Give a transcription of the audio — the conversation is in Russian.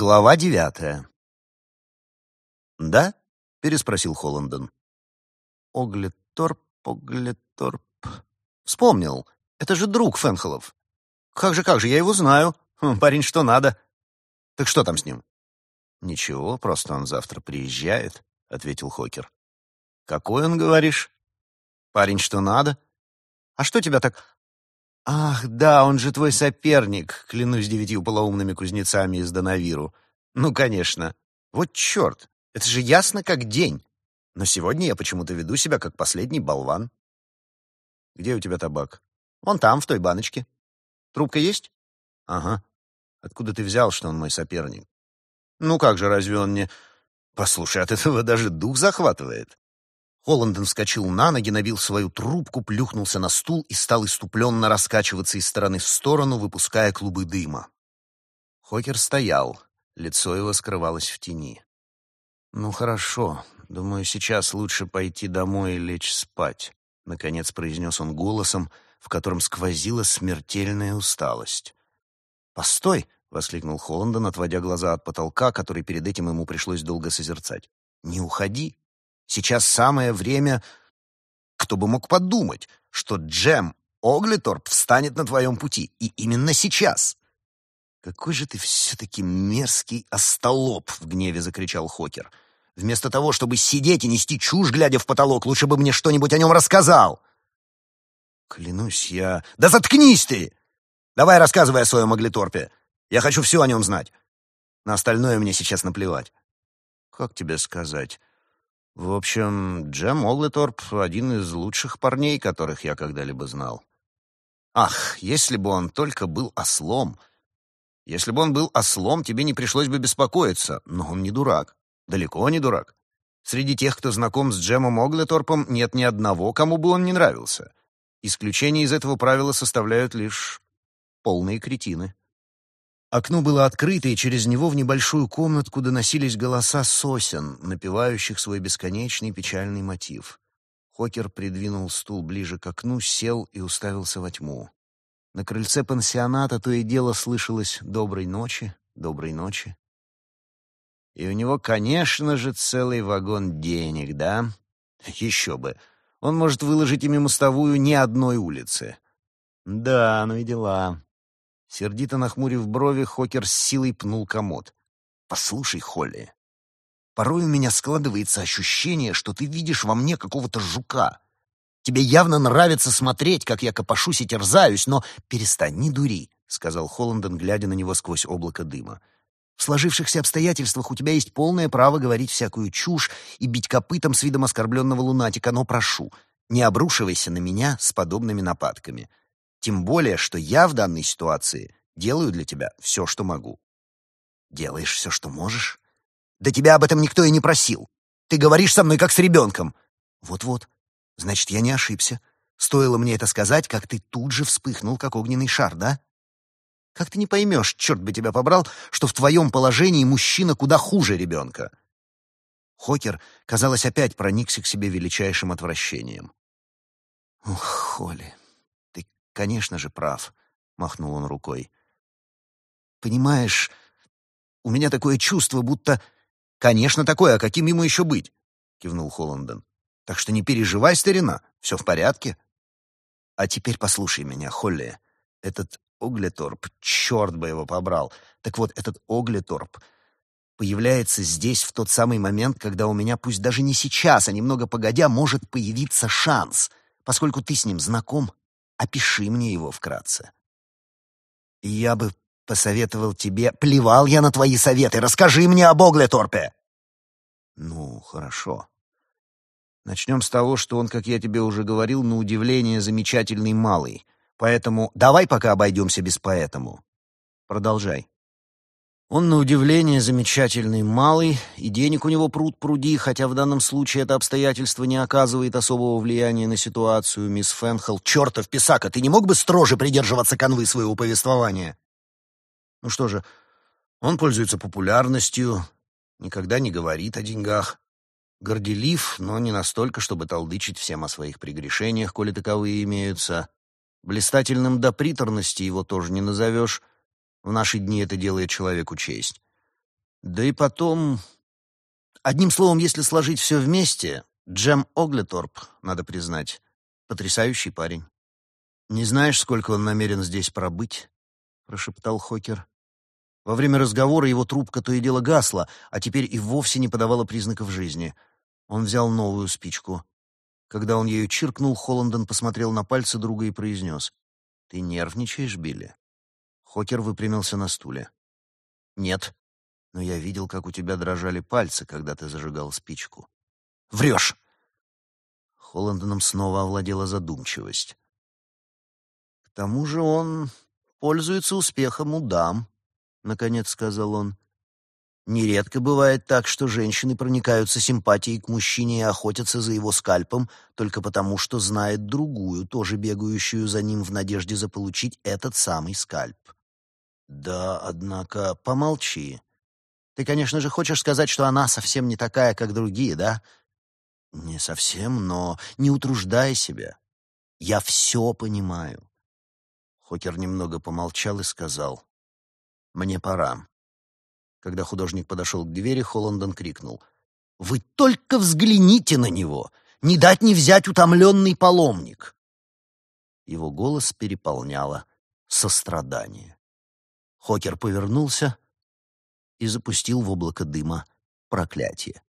Глава девятая. «Да?» — переспросил Холландон. «Оглеторп, Оглеторп...» «Вспомнил. Это же друг Фенхолов. Как же, как же, я его знаю. Хм, парень что надо. Так что там с ним?» «Ничего, просто он завтра приезжает», — ответил Хокер. «Какой он, говоришь?» «Парень что надо. А что тебя так...» «Ах, да, он же твой соперник, клянусь девятью полоумными кузнецами из Донавиру. Ну, конечно. Вот черт, это же ясно как день. Но сегодня я почему-то веду себя как последний болван». «Где у тебя табак?» «Вон там, в той баночке. Трубка есть?» «Ага. Откуда ты взял, что он мой соперник?» «Ну как же, разве он не...» «Послушай, от этого даже дух захватывает». Холланден вскочил на ноги, набил свою трубку, плюхнулся на стул и стал иступленно раскачиваться из стороны в сторону, выпуская клубы дыма. Хокер стоял, лицо его скрывалось в тени. «Ну хорошо, думаю, сейчас лучше пойти домой и лечь спать», — наконец произнес он голосом, в котором сквозила смертельная усталость. «Постой!» — воскликнул Холландон, отводя глаза от потолка, который перед этим ему пришлось долго созерцать. «Не уходи!» Сейчас самое время... Кто бы мог подумать, что Джем Оглиторп встанет на твоем пути, и именно сейчас. «Какой же ты все-таки мерзкий остолоп!» — в гневе закричал Хокер. «Вместо того, чтобы сидеть и нести чушь, глядя в потолок, лучше бы мне что-нибудь о нем рассказал!» «Клянусь, я...» «Да заткнись ты! Давай рассказывай о своем Оглиторпе. Я хочу все о нем знать. На остальное мне сейчас наплевать». «Как тебе сказать?» В общем, Джем Оглеторп — один из лучших парней, которых я когда-либо знал. Ах, если бы он только был ослом! Если бы он был ослом, тебе не пришлось бы беспокоиться, но он не дурак. Далеко не дурак. Среди тех, кто знаком с Джемом Оглеторпом, нет ни одного, кому бы он не нравился. Исключение из этого правила составляют лишь полные кретины. Окно было открыто, и через него в небольшую комнатку доносились голоса сосен, напевающих свой бесконечный печальный мотив. Хокер придвинул стул ближе к окну, сел и уставился во тьму. На крыльце пансионата то и дело слышалось «доброй ночи, доброй ночи». И у него, конечно же, целый вагон денег, да? Еще бы. Он может выложить ими мостовую ни одной улицы. Да, ну и дела. Сердито нахмурив брови, Хокер с силой пнул комод. «Послушай, Холли, порой у меня складывается ощущение, что ты видишь во мне какого-то жука. Тебе явно нравится смотреть, как я копошусь и терзаюсь, но перестань, не дури», — сказал Холландон, глядя на него сквозь облако дыма. «В сложившихся обстоятельствах у тебя есть полное право говорить всякую чушь и бить копытом с видом оскорбленного лунатика, но прошу, не обрушивайся на меня с подобными нападками. Тем более, что я в данной ситуации делаю для тебя все, что могу. Делаешь все, что можешь? Да тебя об этом никто и не просил. Ты говоришь со мной, как с ребенком. Вот-вот. Значит, я не ошибся. Стоило мне это сказать, как ты тут же вспыхнул, как огненный шар, да? Как ты не поймешь, черт бы тебя побрал, что в твоем положении мужчина куда хуже ребенка? Хокер, казалось, опять проникся к себе величайшим отвращением. Ох, Холли, конечно же, прав», — махнул он рукой. «Понимаешь, у меня такое чувство, будто...» «Конечно, такое, а каким ему еще быть?» — кивнул Холландон. «Так что не переживай, старина, все в порядке». «А теперь послушай меня, Холли. Этот Оглеторп, черт бы его побрал. Так вот, этот Оглеторп появляется здесь в тот самый момент, когда у меня, пусть даже не сейчас, а немного погодя, может появиться шанс, поскольку ты с ним знаком Опиши мне его вкратце. Я бы посоветовал тебе... Плевал я на твои советы. Расскажи мне об Оглеторпе. Ну, хорошо. Начнем с того, что он, как я тебе уже говорил, на удивление замечательный малый. Поэтому давай пока обойдемся без «поэтому». Продолжай. Он, на удивление, замечательный малый, и денег у него пруд пруди, хотя в данном случае это обстоятельство не оказывает особого влияния на ситуацию, мисс Фенхел. «Чертов писака, ты не мог бы строже придерживаться канвы своего повествования?» Ну что же, он пользуется популярностью, никогда не говорит о деньгах. Горделив, но не настолько, чтобы толдычить всем о своих прегрешениях, коли таковые имеются. Блистательным до приторности его тоже не назовешь — в наши дни это делает человеку честь. Да и потом... Одним словом, если сложить все вместе, Джем Оглеторп, надо признать, потрясающий парень. «Не знаешь, сколько он намерен здесь пробыть?» — прошептал Хокер. Во время разговора его трубка то и дело гасла, а теперь и вовсе не подавала признаков жизни. Он взял новую спичку. Когда он ею чиркнул, Холландон посмотрел на пальцы друга и произнес. «Ты нервничаешь, Билли?» Хокер выпрямился на стуле. «Нет, но я видел, как у тебя дрожали пальцы, когда ты зажигал спичку». «Врешь!» Холландоном снова овладела задумчивость. «К тому же он пользуется успехом у дам», — наконец сказал он. Нередко бывает так, что женщины проникаются симпатией к мужчине и охотятся за его скальпом только потому, что знает другую, тоже бегающую за ним в надежде заполучить этот самый скальп. Да, однако, помолчи. Ты, конечно же, хочешь сказать, что она совсем не такая, как другие, да? Не совсем, но не утруждай себя. Я все понимаю. Хокер немного помолчал и сказал. Мне пора. Когда художник подошел к двери, Холландон крикнул. «Вы только взгляните на него! Не дать не взять утомленный паломник!» Его голос переполняло сострадание. Хокер повернулся и запустил в облако дыма проклятие.